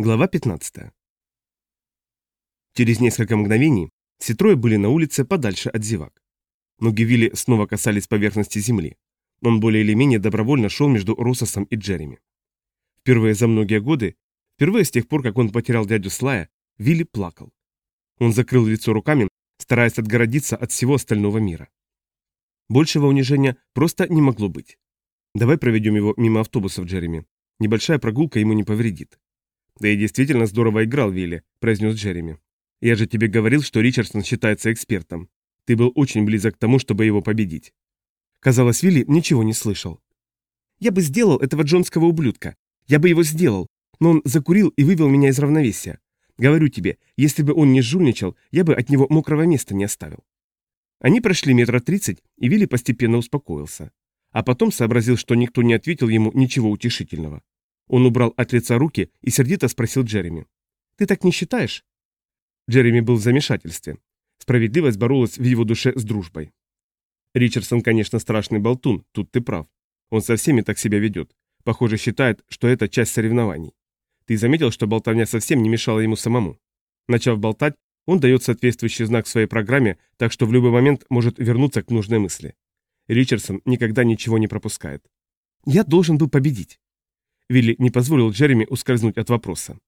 Глава 15. Через несколько мгновений все трое были на улице подальше от зевак. Ноги Вилли снова касались поверхности земли. Он более или менее добровольно шел между Рососом и Джереми. Впервые за многие годы, впервые с тех пор, как он потерял дядю Слая, Вилли плакал. Он закрыл лицо руками, стараясь отгородиться от всего остального мира. Большего унижения просто не могло быть. Давай проведем его мимо автобусов, Джереми. Небольшая прогулка ему не повредит. «Да и действительно здорово играл, Вилли», — произнес Джереми. «Я же тебе говорил, что Ричардсон считается экспертом. Ты был очень близок к тому, чтобы его победить». Казалось, Вилли ничего не слышал. «Я бы сделал этого джонского ублюдка. Я бы его сделал. Но он закурил и вывел меня из равновесия. Говорю тебе, если бы он не жульничал, я бы от него мокрого места не оставил». Они прошли метра тридцать, и Вилли постепенно успокоился. А потом сообразил, что никто не ответил ему ничего утешительного. Он убрал от лица руки и сердито спросил Джереми. «Ты так не считаешь?» Джереми был в замешательстве. Справедливость боролась в его душе с дружбой. Ричардсон, конечно, страшный болтун, тут ты прав. Он со всеми так себя ведет. Похоже, считает, что это часть соревнований. Ты заметил, что болтовня совсем не мешала ему самому? Начав болтать, он дает соответствующий знак своей программе, так что в любой момент может вернуться к нужной мысли. Ричардсон никогда ничего не пропускает. «Я должен был победить». Вилли не позволил Джереми ускользнуть от вопроса.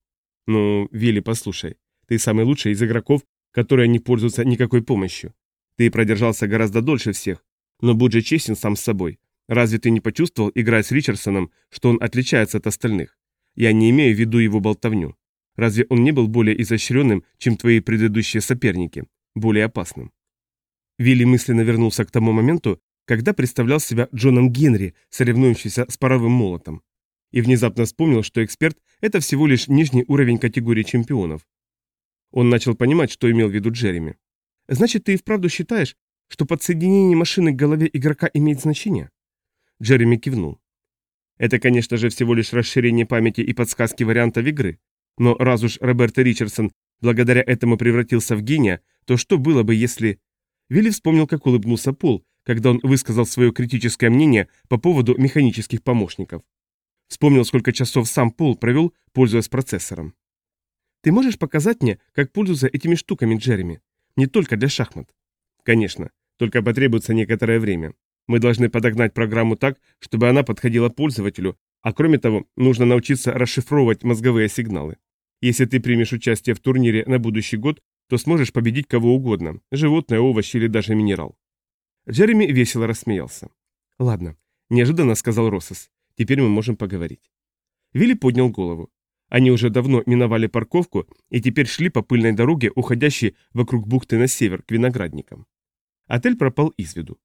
«Ну, Вилли, послушай, ты самый лучший из игроков, которые не пользуются никакой помощью. Ты продержался гораздо дольше всех, но будь же честен сам с собой. Разве ты не почувствовал, играя с Ричардсоном, что он отличается от остальных? Я не имею в виду его болтовню. Разве он не был более изощренным, чем твои предыдущие соперники? Более опасным?» Вилли мысленно вернулся к тому моменту, когда представлял себя Джоном Генри, соревнующимся с паровым молотом и внезапно вспомнил, что эксперт – это всего лишь нижний уровень категории чемпионов. Он начал понимать, что имел в виду Джереми. «Значит, ты и вправду считаешь, что подсоединение машины к голове игрока имеет значение?» Джереми кивнул. «Это, конечно же, всего лишь расширение памяти и подсказки вариантов игры, но раз уж Роберто Ричардсон благодаря этому превратился в гения, то что было бы, если...» Вилли вспомнил, как улыбнулся Пол, когда он высказал свое критическое мнение по поводу механических помощников. Вспомнил, сколько часов сам Пол провел, пользуясь процессором. «Ты можешь показать мне, как пользуются этими штуками, Джереми? Не только для шахмат». «Конечно. Только потребуется некоторое время. Мы должны подогнать программу так, чтобы она подходила пользователю, а кроме того, нужно научиться расшифровывать мозговые сигналы. Если ты примешь участие в турнире на будущий год, то сможешь победить кого угодно – животное, овощ или даже минерал». Джереми весело рассмеялся. «Ладно», – неожиданно сказал Россос. Теперь мы можем поговорить. Вилли поднял голову. Они уже давно миновали парковку и теперь шли по пыльной дороге, уходящей вокруг бухты на север, к виноградникам. Отель пропал из виду.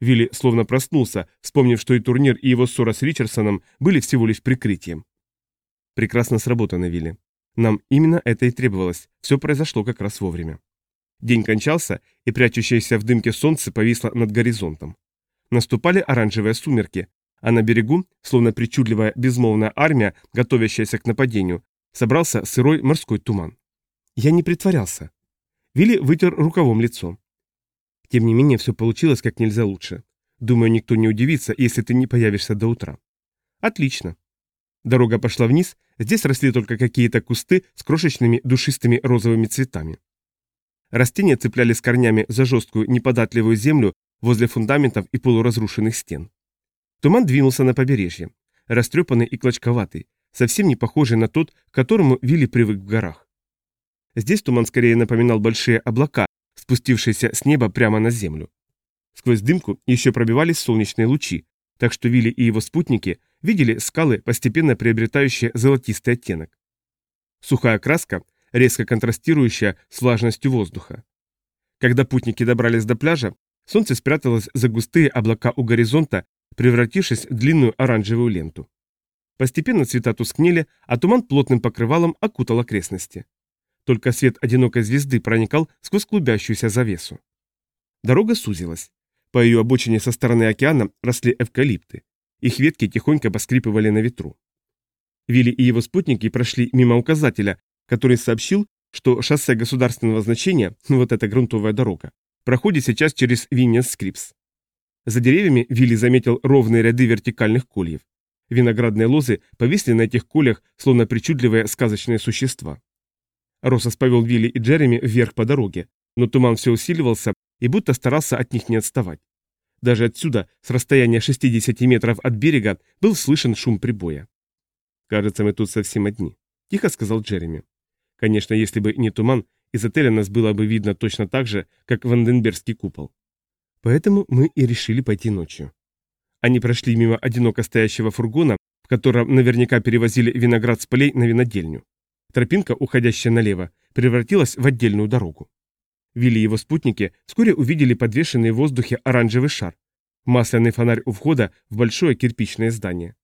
Вилли словно проснулся, вспомнив, что и турнир, и его ссора с Ричардсоном были всего лишь прикрытием. Прекрасно сработано, Вилли. Нам именно это и требовалось, все произошло как раз вовремя. День кончался, и прячущееся в дымке солнце повисло над горизонтом. Наступали оранжевые сумерки, а на берегу, словно причудливая безмолвная армия, готовящаяся к нападению, собрался сырой морской туман. Я не притворялся. Вилли вытер рукавом лицо. Тем не менее, все получилось как нельзя лучше. Думаю, никто не удивится, если ты не появишься до утра. Отлично. Дорога пошла вниз, здесь росли только какие-то кусты с крошечными душистыми розовыми цветами. Растения цеплялись корнями за жесткую, неподатливую землю возле фундаментов и полуразрушенных стен. Туман двинулся на побережье, растрепанный и клочковатый, совсем не похожий на тот, к которому Вилли привык в горах. Здесь туман скорее напоминал большие облака, спустившиеся с неба прямо на землю. Сквозь дымку еще пробивались солнечные лучи, так что Вилли и его спутники видели скалы, постепенно приобретающие золотистый оттенок. Сухая краска, резко контрастирующая с влажностью воздуха. Когда путники добрались до пляжа, солнце спряталось за густые облака у горизонта превратившись в длинную оранжевую ленту. Постепенно цвета тускнели, а туман плотным покрывалом окутал окрестности. Только свет одинокой звезды проникал сквозь клубящуюся завесу. Дорога сузилась. По ее обочине со стороны океана росли эвкалипты. Их ветки тихонько поскрипывали на ветру. Вилли и его спутники прошли мимо указателя, который сообщил, что шоссе государственного значения, вот эта грунтовая дорога, проходит сейчас через Виннес-Скрипс. За деревьями Вилли заметил ровные ряды вертикальных кольев. Виноградные лозы повисли на этих колях, словно причудливые сказочные существа. Росос повел Вилли и Джереми вверх по дороге, но туман все усиливался и будто старался от них не отставать. Даже отсюда, с расстояния 60 метров от берега, был слышен шум прибоя. «Кажется, мы тут совсем одни», — тихо сказал Джереми. «Конечно, если бы не туман, из отеля нас было бы видно точно так же, как Ванденбергский купол. Поэтому мы и решили пойти ночью». Они прошли мимо одиноко стоящего фургона, в котором наверняка перевозили виноград с полей на винодельню. Тропинка, уходящая налево, превратилась в отдельную дорогу. Вилли и его спутники вскоре увидели подвешенный в воздухе оранжевый шар, масляный фонарь у входа в большое кирпичное здание.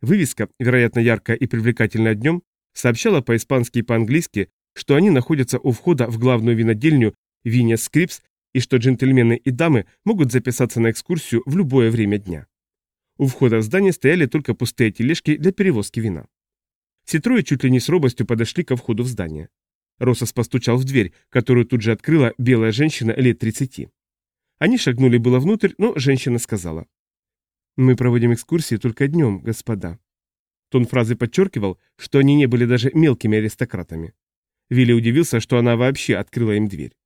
Вывеска, вероятно яркая и привлекательная днем, сообщала по-испански и по-английски, что они находятся у входа в главную винодельню Виня Скрипс и что джентльмены и дамы могут записаться на экскурсию в любое время дня. У входа в здание стояли только пустые тележки для перевозки вина. Все трое чуть ли не с робостью подошли ко входу в здание. Росос постучал в дверь, которую тут же открыла белая женщина лет 30. Они шагнули было внутрь, но женщина сказала. «Мы проводим экскурсии только днем, господа». Тон фразы подчеркивал, что они не были даже мелкими аристократами. Вилли удивился, что она вообще открыла им дверь.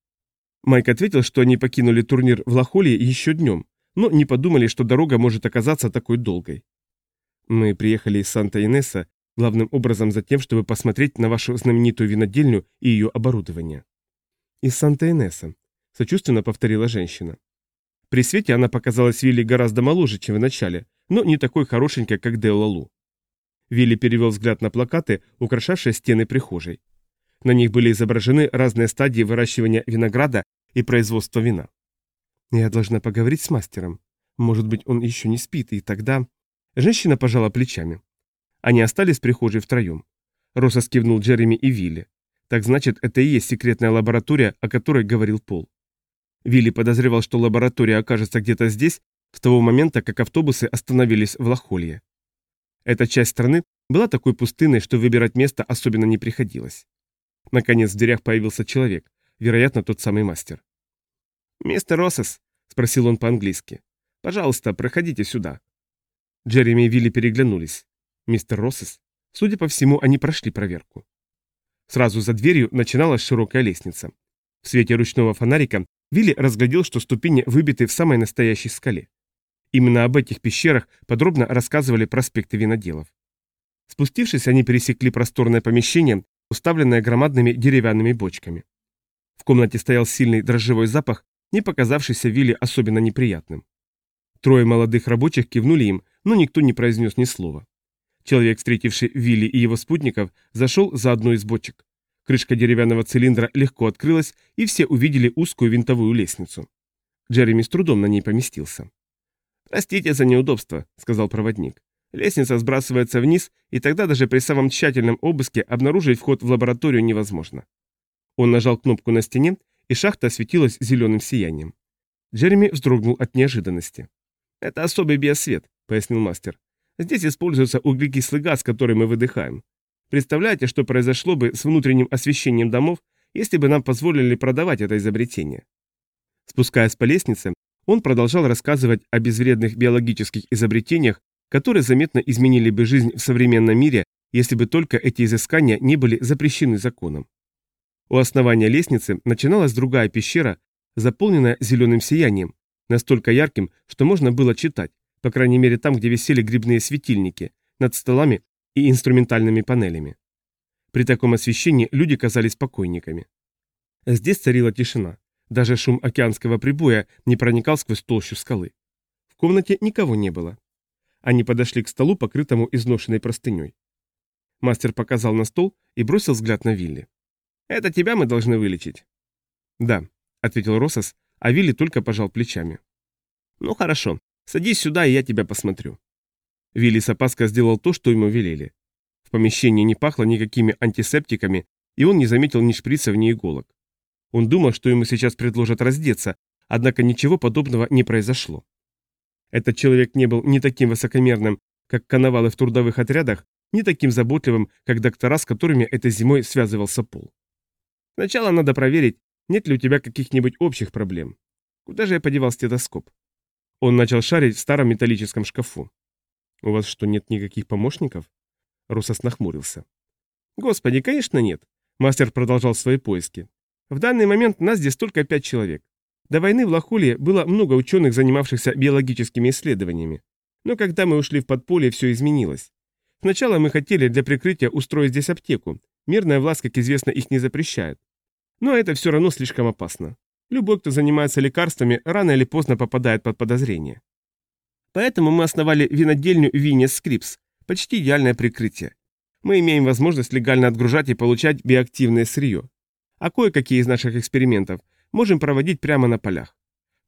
Майк ответил, что они покинули турнир в Лохоле еще днем, но не подумали, что дорога может оказаться такой долгой. Мы приехали из Санта-Инесса главным образом за тем, чтобы посмотреть на вашу знаменитую винодельню и ее оборудование. Из Санта-Инесса, сочувственно повторила женщина. При свете она показалась Вилли гораздо моложе, чем в начале, но не такой хорошенькой, как Деола Лу. Вилли перевел взгляд на плакаты, украшавшие стены прихожей. На них были изображены разные стадии выращивания винограда и производства вина. Я должна поговорить с мастером. Может быть, он еще не спит, и тогда... Женщина пожала плечами. Они остались в прихожей втроем. Росса скивнул Джереми и Вилли. Так значит, это и есть секретная лаборатория, о которой говорил Пол. Вилли подозревал, что лаборатория окажется где-то здесь, с того момента, как автобусы остановились в Лохолье. Эта часть страны была такой пустынной, что выбирать место особенно не приходилось. Наконец в дверях появился человек, вероятно, тот самый мастер. «Мистер Россес», — спросил он по-английски, — «пожалуйста, проходите сюда». Джереми и Вилли переглянулись. Мистер Россес. Судя по всему, они прошли проверку. Сразу за дверью начиналась широкая лестница. В свете ручного фонарика Вилли разглядел, что ступени выбиты в самой настоящей скале. Именно об этих пещерах подробно рассказывали проспекты виноделов. Спустившись, они пересекли просторное помещение, уставленное громадными деревянными бочками. В комнате стоял сильный дрожжевой запах, не показавшийся Вилли особенно неприятным. Трое молодых рабочих кивнули им, но никто не произнес ни слова. Человек, встретивший Вилли и его спутников, зашел за одну из бочек. Крышка деревянного цилиндра легко открылась, и все увидели узкую винтовую лестницу. Джереми с трудом на ней поместился. «Простите за неудобство», — сказал проводник. «Лестница сбрасывается вниз, и тогда даже при самом тщательном обыске обнаружить вход в лабораторию невозможно». Он нажал кнопку на стене, и шахта осветилась зеленым сиянием. Джереми вздрогнул от неожиданности. «Это особый биосвет», — пояснил мастер. Здесь используется углекислый газ, который мы выдыхаем. Представляете, что произошло бы с внутренним освещением домов, если бы нам позволили продавать это изобретение? Спускаясь по лестнице, он продолжал рассказывать о безвредных биологических изобретениях, которые заметно изменили бы жизнь в современном мире, если бы только эти изыскания не были запрещены законом. У основания лестницы начиналась другая пещера, заполненная зеленым сиянием, настолько ярким, что можно было читать, по крайней мере там, где висели грибные светильники, над столами и инструментальными панелями. При таком освещении люди казались покойниками. Здесь царила тишина. Даже шум океанского прибоя не проникал сквозь толщу скалы. В комнате никого не было. Они подошли к столу, покрытому изношенной простыней. Мастер показал на стол и бросил взгляд на Вилли. «Это тебя мы должны вылечить?» «Да», — ответил Росос, а Вилли только пожал плечами. «Ну хорошо, Садись сюда, и я тебя посмотрю». Вилли с опаской сделал то, что ему велели. В помещении не пахло никакими антисептиками, и он не заметил ни шприцев, ни иголок. Он думал, что ему сейчас предложат раздеться, однако ничего подобного не произошло. Этот человек не был ни таким высокомерным, как коновалы в трудовых отрядах, ни таким заботливым, как доктора, с которыми этой зимой связывался Пол. Сначала надо проверить, нет ли у тебя каких-нибудь общих проблем. Куда же я подевал стетоскоп? Он начал шарить в старом металлическом шкафу. У вас что, нет никаких помощников? Русос нахмурился. Господи, конечно нет. Мастер продолжал свои поиски. В данный момент нас здесь только пять человек. До войны в Лахуле было много ученых, занимавшихся биологическими исследованиями. Но когда мы ушли в подполье, все изменилось. Сначала мы хотели для прикрытия устроить здесь аптеку. Мирная власть, как известно, их не запрещает. Но это все равно слишком опасно. Любой, кто занимается лекарствами, рано или поздно попадает под подозрение. Поэтому мы основали винодельню Винес Скрипс, почти идеальное прикрытие. Мы имеем возможность легально отгружать и получать биоактивное сырье. А кое-какие из наших экспериментов можем проводить прямо на полях.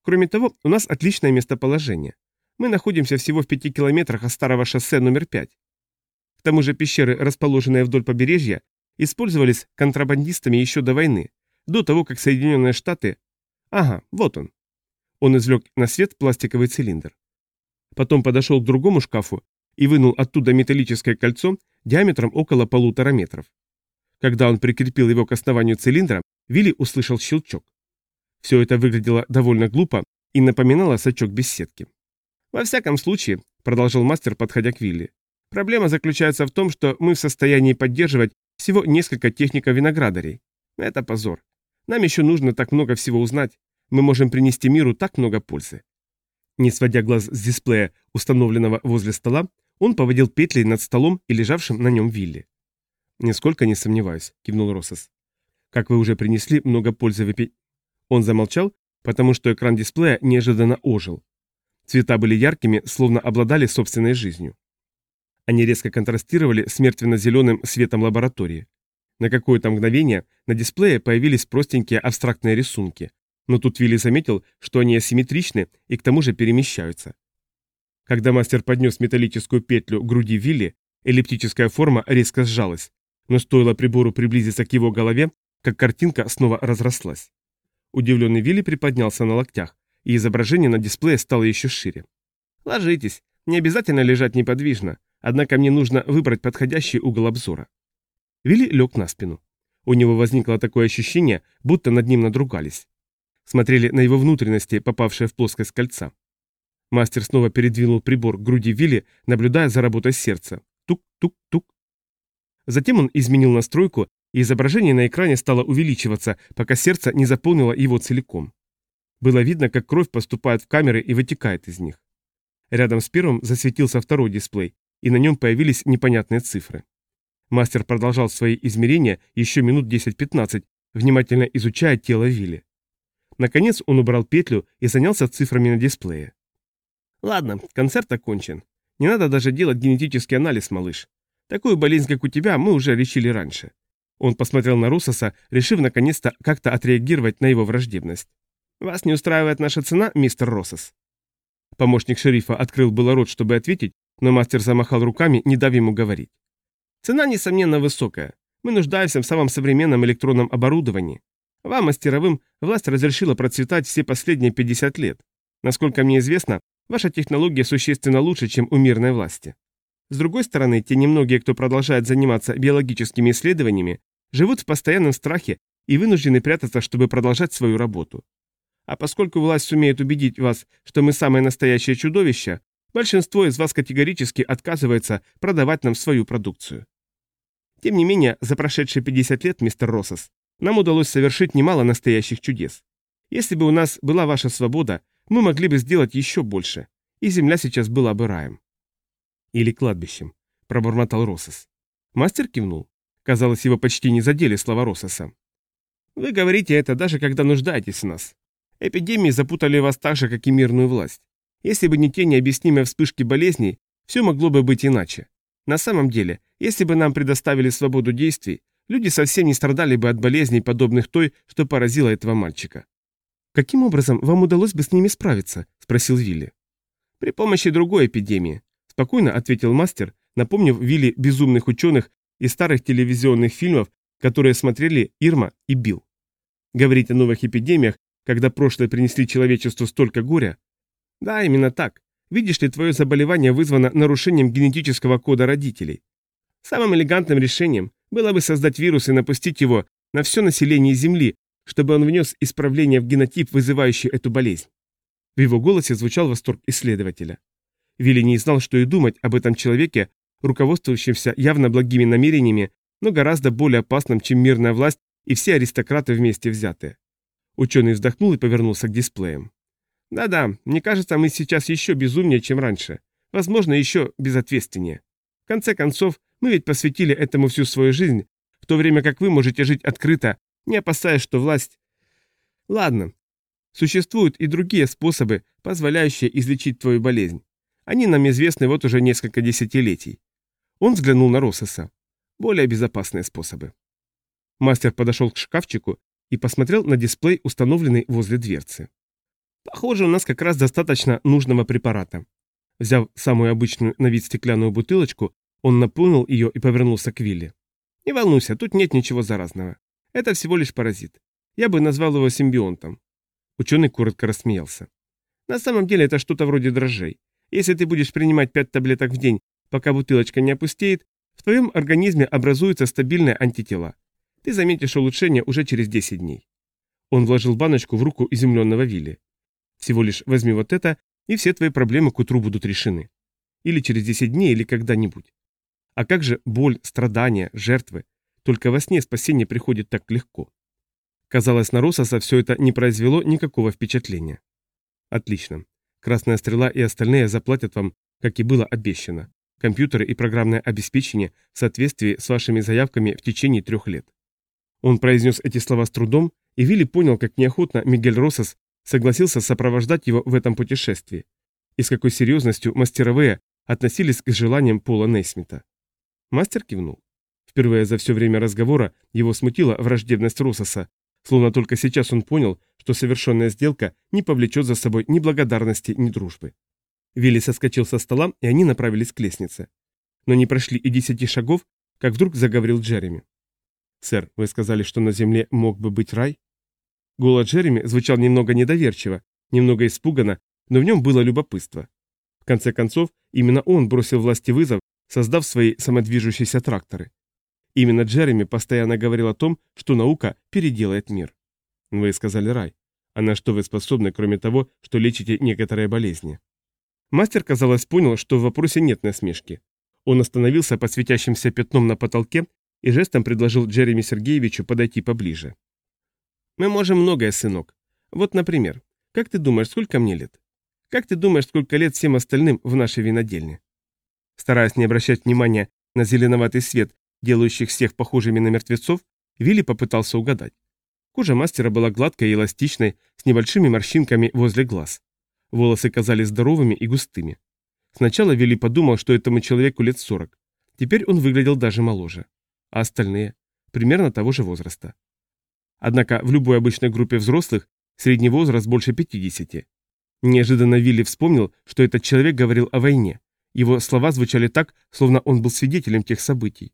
Кроме того, у нас отличное местоположение. Мы находимся всего в пяти километрах от старого шоссе номер 5. К тому же пещеры, расположенные вдоль побережья, использовались контрабандистами еще до войны, до того, как Соединенные Штаты... Ага, вот он. Он извлек на свет пластиковый цилиндр. Потом подошел к другому шкафу и вынул оттуда металлическое кольцо диаметром около полутора метров. Когда он прикрепил его к основанию цилиндра, Вилли услышал щелчок. Все это выглядело довольно глупо и напоминало сачок без сетки. «Во всяком случае», — продолжил мастер, подходя к Вилли, «проблема заключается в том, что мы в состоянии поддерживать всего несколько техников-виноградарей. Это позор. Нам еще нужно так много всего узнать. Мы можем принести миру так много пользы». Не сводя глаз с дисплея, установленного возле стола, он поводил петлей над столом и лежавшим на нем Вилли. «Нисколько не сомневаюсь», — кивнул Росос. «Как вы уже принесли много пользы выпить...» Он замолчал, потому что экран дисплея неожиданно ожил. Цвета были яркими, словно обладали собственной жизнью. Они резко контрастировали с мертвенно-зеленым светом лаборатории. На какое-то мгновение на дисплее появились простенькие абстрактные рисунки, но тут Вилли заметил, что они асимметричны и к тому же перемещаются. Когда мастер поднес металлическую петлю к груди Вилли, эллиптическая форма резко сжалась, но стоило прибору приблизиться к его голове, как картинка снова разрослась. Удивленный Вилли приподнялся на локтях, и изображение на дисплее стало еще шире. «Ложитесь, не обязательно лежать неподвижно, однако мне нужно выбрать подходящий угол обзора». Вилли лег на спину. У него возникло такое ощущение, будто над ним надругались. Смотрели на его внутренности, попавшие в плоскость кольца. Мастер снова передвинул прибор к груди Вилли, наблюдая за работой сердца. Тук-тук-тук. Затем он изменил настройку, и изображение на экране стало увеличиваться, пока сердце не заполнило его целиком. Было видно, как кровь поступает в камеры и вытекает из них. Рядом с первым засветился второй дисплей, и на нем появились непонятные цифры. Мастер продолжал свои измерения еще минут 10-15, внимательно изучая тело Вилли. Наконец он убрал петлю и занялся цифрами на дисплее. «Ладно, концерт окончен. Не надо даже делать генетический анализ, малыш. Такую болезнь, как у тебя, мы уже лечили раньше». Он посмотрел на Русоса, решив наконец-то как-то отреагировать на его враждебность. «Вас не устраивает наша цена, мистер Россос?» Помощник шерифа открыл было рот, чтобы ответить, но мастер замахал руками, не дав ему говорить. «Цена, несомненно, высокая. Мы нуждаемся в самом современном электронном оборудовании. Вам, мастеровым, власть разрешила процветать все последние 50 лет. Насколько мне известно, ваша технология существенно лучше, чем у мирной власти. С другой стороны, те немногие, кто продолжает заниматься биологическими исследованиями, живут в постоянном страхе и вынуждены прятаться, чтобы продолжать свою работу. А поскольку власть сумеет убедить вас, что мы самое настоящее чудовище, большинство из вас категорически отказывается продавать нам свою продукцию. Тем не менее, за прошедшие 50 лет, мистер Россос, нам удалось совершить немало настоящих чудес. Если бы у нас была ваша свобода, мы могли бы сделать еще больше, и земля сейчас была бы раем. Или кладбищем, пробормотал Росос. Мастер кивнул. Казалось, его почти не задели слова Рососа. Вы говорите это даже когда нуждаетесь в нас. Эпидемии запутали вас так же, как и мирную власть. Если бы не те необъяснимые вспышки болезней, все могло бы быть иначе. На самом деле, если бы нам предоставили свободу действий, люди совсем не страдали бы от болезней, подобных той, что поразила этого мальчика. «Каким образом вам удалось бы с ними справиться?» – спросил Вилли. «При помощи другой эпидемии», – спокойно ответил мастер, напомнив Вилли безумных ученых из старых телевизионных фильмов, которые смотрели Ирма и Билл. Говорить о новых эпидемиях, когда прошлое принесли человечеству столько горя? Да, именно так. Видишь ли, твое заболевание вызвано нарушением генетического кода родителей. Самым элегантным решением было бы создать вирус и напустить его на все население Земли, чтобы он внес исправление в генотип, вызывающий эту болезнь. В его голосе звучал восторг исследователя. Вилли не знал, что и думать об этом человеке, руководствующемся явно благими намерениями, но гораздо более опасным, чем мирная власть и все аристократы вместе взятые. Ученый вздохнул и повернулся к дисплеям. «Да-да, мне кажется, мы сейчас еще безумнее, чем раньше. Возможно, еще безответственнее. В конце концов, мы ведь посвятили этому всю свою жизнь, в то время как вы можете жить открыто, не опасаясь, что власть... Ладно, существуют и другие способы, позволяющие излечить твою болезнь. Они нам известны вот уже несколько десятилетий. Он взглянул на Россоса. Более безопасные способы. Мастер подошел к шкафчику и посмотрел на дисплей, установленный возле дверцы. Похоже, у нас как раз достаточно нужного препарата. Взяв самую обычную на вид стеклянную бутылочку, он наполнил ее и повернулся к Вилли. «Не волнуйся, тут нет ничего заразного. Это всего лишь паразит. Я бы назвал его симбионтом». Ученый коротко рассмеялся. «На самом деле это что-то вроде дрожжей. Если ты будешь принимать пять таблеток в день, пока бутылочка не опустеет, в твоем организме образуются стабильные антитела. Ты заметишь улучшение уже через 10 дней. Он вложил баночку в руку изумленного Вилли. Всего лишь возьми вот это, и все твои проблемы к утру будут решены. Или через 10 дней, или когда-нибудь. А как же боль, страдания, жертвы? Только во сне спасение приходит так легко. Казалось, на Рососа все это не произвело никакого впечатления. Отлично. Красная стрела и остальные заплатят вам, как и было обещано. Компьютеры и программное обеспечение в соответствии с вашими заявками в течение трех лет. Он произнес эти слова с трудом, и Вилли понял, как неохотно Мигель Росос согласился сопровождать его в этом путешествии, и с какой серьезностью мастеровые относились к желаниям Пола Нейсмита. Мастер кивнул. Впервые за все время разговора его смутила враждебность Рососа, словно только сейчас он понял, что совершенная сделка не повлечет за собой ни благодарности, ни дружбы. Вилли соскочил со стола, и они направились к лестнице. Но не прошли и десяти шагов, как вдруг заговорил Джереми. «Сэр, вы сказали, что на земле мог бы быть рай?» Голос Джереми звучал немного недоверчиво, немного испуганно, но в нем было любопытство. В конце концов, именно он бросил власти вызов, создав свои самодвижущиеся тракторы. Именно Джереми постоянно говорил о том, что наука переделает мир. Вы сказали рай. А на что вы способны, кроме того, что лечите некоторые болезни? Мастер, казалось, понял, что в вопросе нет насмешки. Он остановился под светящимся пятном на потолке и жестом предложил Джереми Сергеевичу подойти поближе. «Мы можем многое, сынок. Вот, например, как ты думаешь, сколько мне лет? Как ты думаешь, сколько лет всем остальным в нашей винодельне?» Стараясь не обращать внимания на зеленоватый свет, делающих всех похожими на мертвецов, Вилли попытался угадать. Кожа мастера была гладкой и эластичной, с небольшими морщинками возле глаз. Волосы казались здоровыми и густыми. Сначала Вилли подумал, что этому человеку лет сорок. Теперь он выглядел даже моложе а остальные примерно того же возраста. Однако в любой обычной группе взрослых средний возраст больше 50. Неожиданно Вилли вспомнил, что этот человек говорил о войне. Его слова звучали так, словно он был свидетелем тех событий.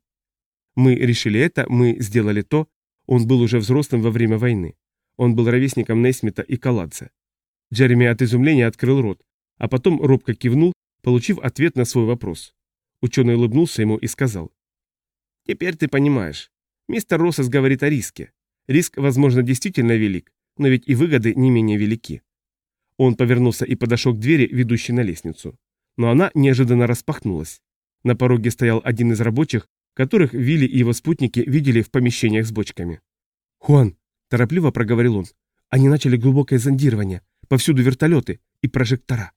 Мы решили это, мы сделали то. Он был уже взрослым во время войны. Он был ровесником Нейсмита и Каладзе. Джереми от изумления открыл рот, а потом робко кивнул, получив ответ на свой вопрос. Ученый улыбнулся ему и сказал. Теперь ты понимаешь. Мистер Россес говорит о риске. Риск, возможно, действительно велик, но ведь и выгоды не менее велики. Он повернулся и подошел к двери, ведущей на лестницу. Но она неожиданно распахнулась. На пороге стоял один из рабочих, которых Вилли и его спутники видели в помещениях с бочками. «Хуан!» – торопливо проговорил он. «Они начали глубокое зондирование. Повсюду вертолеты и прожектора».